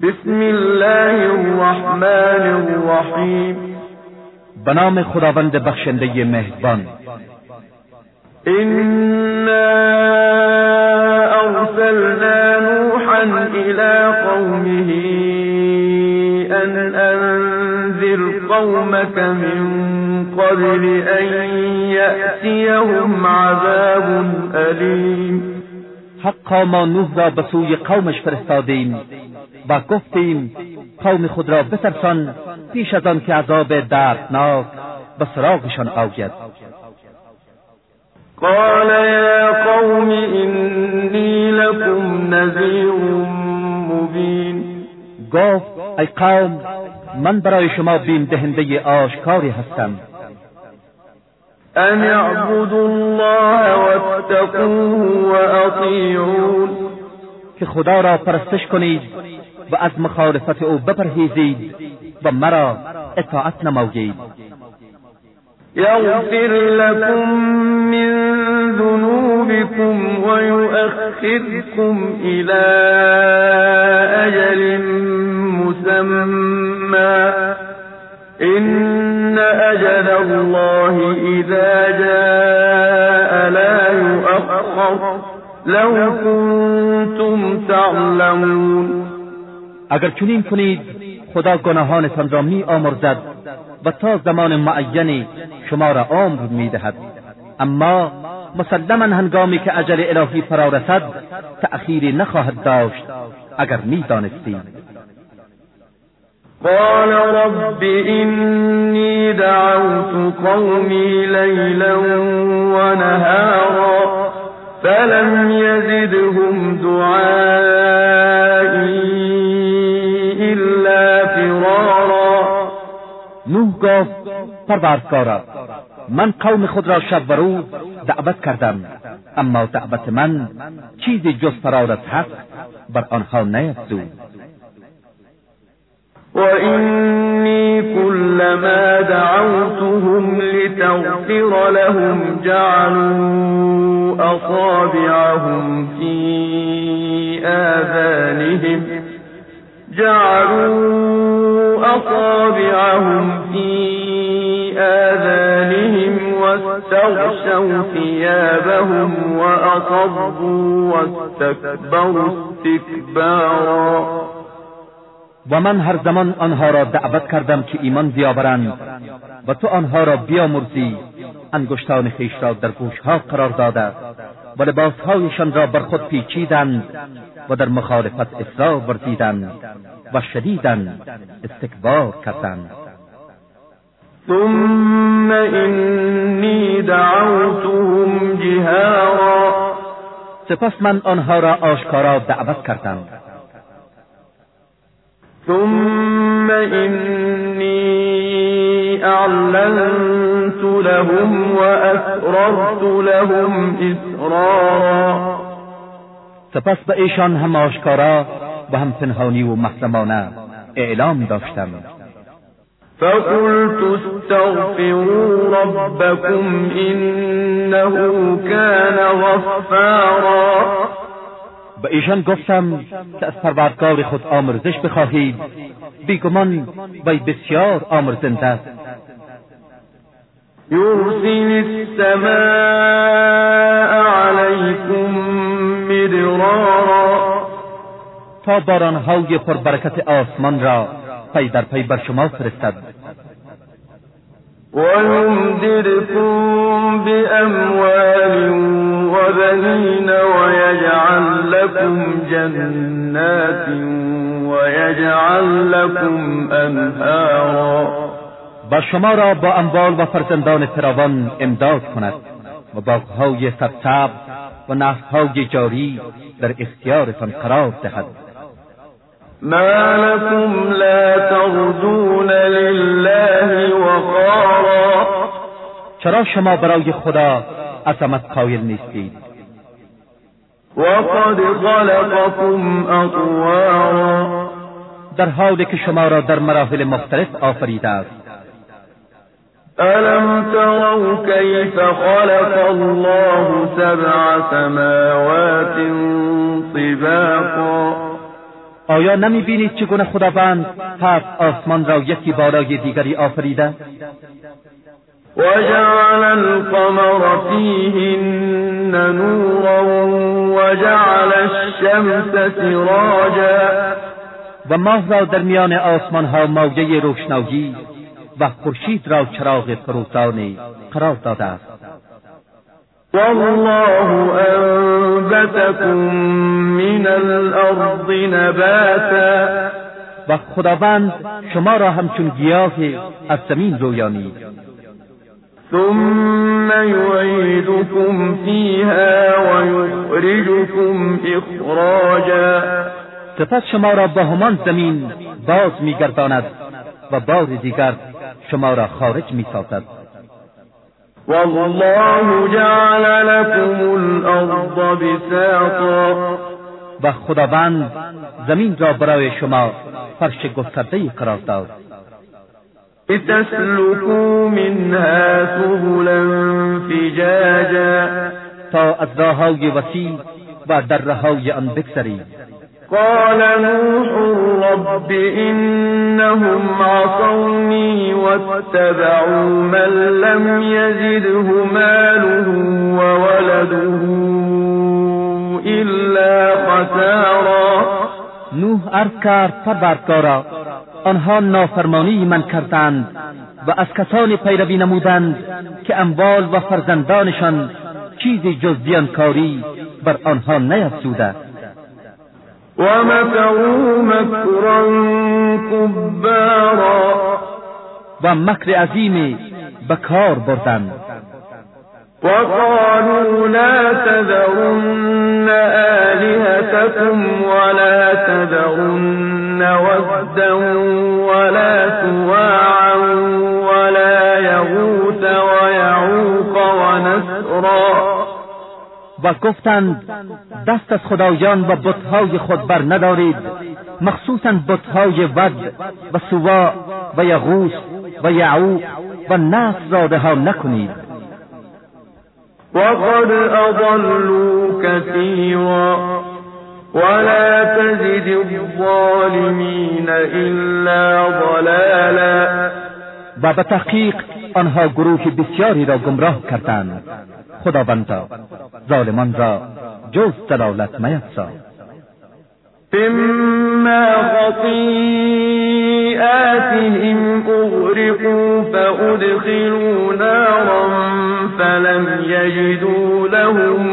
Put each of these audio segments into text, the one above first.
بسم الله الرحمن الرحیم. به نام خداوند بخشنده مهربان. إنا أرسلنا نوحا إلى قومه أن أنذر قومك من قبل أن يأتيهم عذاب أليم. حقا ما نوح را به سوی قومش فرستادیم. و گفتیم قوم خود را بترسان پیش از آن که عذاب دردناک به سراغشان آید. قال يا قوم إني لكم نذير مبين. گفت ای قوم من برای شما بیم دهنده آشکاری هستم. أن اعبدوا الله واتقوه وأطيعون. که خدا را پرستش کنید و از مخالفت أو بپرهیزید و مرا اطاعت نمایید. يغفر لكم من ذنوبكم ويؤخركم إلى أجل مسمى. إن أجل الله إذا جاء لا يؤخر. لو كنتم تعلمون. اگر چنین کنید خدا گناهانتان را می آمرزد و تا زمان معینی شما را عمر می دهد. اما مسلما هنگامی که اجل الهی فرا رسد تأخیری نخواهد داشت اگر می دانستید قال رب إني دعوت قومي ليلا ونهارا فلم يزدهم دعائي گفت پروردگارا من قوم خود را شب و روز دعوت کردم اما دعوت من چیزی جز فرار از حق بر آنها نیفزود وإني كلما دعوتهم لتغفر لهم جعلوا أصابعهم في آذانهم جعلوا أصابعهم في آذانهم واستغشوا ثيابهم وأصروا واستكبروا استكبارا. و من هر زمان آنها را دعوت کردم که ایمان بیاورند و تو آنها را بیامرزی انگشتان خیش را در گوشها قرار داده. و لباسهایشان را بر خود پیچیدند و در مخالفت اصرار ورزیدند و شدیدا استکبار کردند. ثم إني دعوتهم جهارا. سپس من آنها را آشکارا دعوت کردم. ثم إني أعلنت لهم وأسررت لهم إسرارا سپس به ایشان هم آشکارا و هم پنهانی و محرمانه اعلام داشتم. فقلت استغفروا ربكم إنه كان غفارا. به ایشان گفتم که از پروردگار خود آمرزش بخواهید. بیگمان وی بسیار آمرزنده است. يرسل السماء تا بارانهای پربرکت آسمان را پی در پی بر شما فرستد. ويمددكم بأموال وبنين ويجعل لكم جنات ويجعل لكم أنهارا و شما را با اموال و فرزندان فراوان امداد کند. و باغهای سرسبز و نهرهای جاری در اختیارتان قرار دهد. ما لكم لا ترجون لله وقارا. چرا شما برای خدا عظمت قائل نیستید؟ وقد خلقكم أطوارا. در حالی که شما را در مراحل مختلف آفریده است. ألم تروا كيف خلق الله سبع سماوات طباقا؟ آیا نمی بینید چگونه خداوند هفت آسمان را یکی بالای دیگری آفریده؟ وجعل القمر فيهن نورا وجعل الشمس سراجا. و ماه را در میان آسمان ها موجه روشنایی و خورشید را چراغ فروزان قرار داده است. والله انبتكم من الارض نباتا. و خداوند شما را همچون گیاه از زمین رویانید. ثم يعيدكم فيها ويخرجكم اخراجا سپس شما را با همان زمین باز میگرداند و بار دیگر شما را خارج می‌سازد. والله جعل لكم الارض بساطا. و خداوند زمین را برای شما فرش گسترده قرار داد. لتسلكوا منها سبلا فجاجا. تا از راههای وسیع و درههای آن بگذرید. قال نوح رب إنهم عصوني واتبعوا من لم يزده ماله وولده إلا خسارا. نوح کرد پروردگارا آنها نافرمانی من کردند و از کسانی پیروی نمودند که اموال و فرزندانشان چیزی جز زیانکاری بر آنها نیفزوده ومكروا مكرا كبارا. و مکر عظیمی به کار بردند وقالوا لا تذرن آلهتكم ولا تذرن ودا ولا سواعا. و گفتند دست از خدایان و بتهای خود بر ندارید مخصوصا بتهای ود و سوا و یغوس و یعوق و نصر را ها نکنید. وقد اضلوا كثيرا ولا تزد الظالمین الا ضلالا. و به تحقیق آنها گروه بسیاری را گمراه کردند. خداوندا ظالمان را جز دلالت میفزا اما خطیئاتهم اغرقوا فادخلوا نارا فلم یجدوا لهم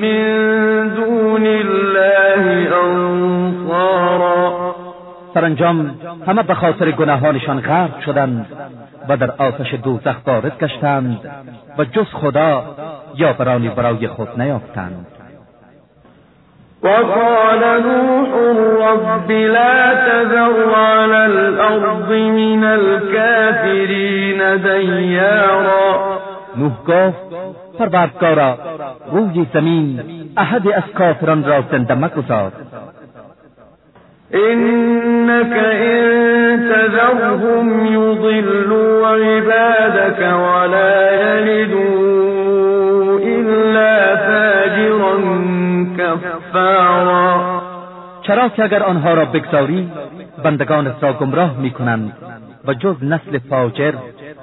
من دون الله انصارا سرانجام همه به خاطر گناهانشان غرق شدند و در آتش دوزخ وارد گشتند و جز خدا یا برانی برای خود نیافتند. وقال نوح رب لا تذر على الارض من الكافرین دیارا نوح گفت پروردگارا روی زمین احد از کافران را زنده مگذار. إنك إن تذرهم يضلوا عبادك ولا يلدوا چرا که اگر آنها را بگذاری بندگان را گمراه می‌کنند و جز نسل فاجر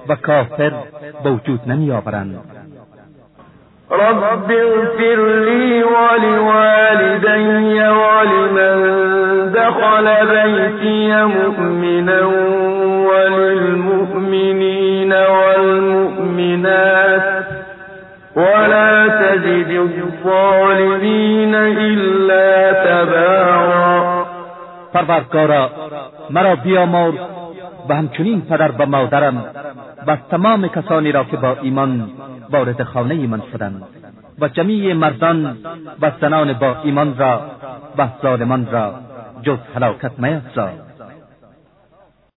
و کافر به وجود نمیآورند. رب اغفر لي ولوالدي ولمن دخل بيتي مؤمنا وللمؤمنين والمؤمنات. ولا تزد الظالمين إلا تبارا. پروردگارا مرا بیامرز و همچنین پدر و مادرم و تمام کسانی را که با ایمان وارد خانه من شدند و جمیع مردان و زنان با ایمان را و ظالمان را جز هلاکت میفزا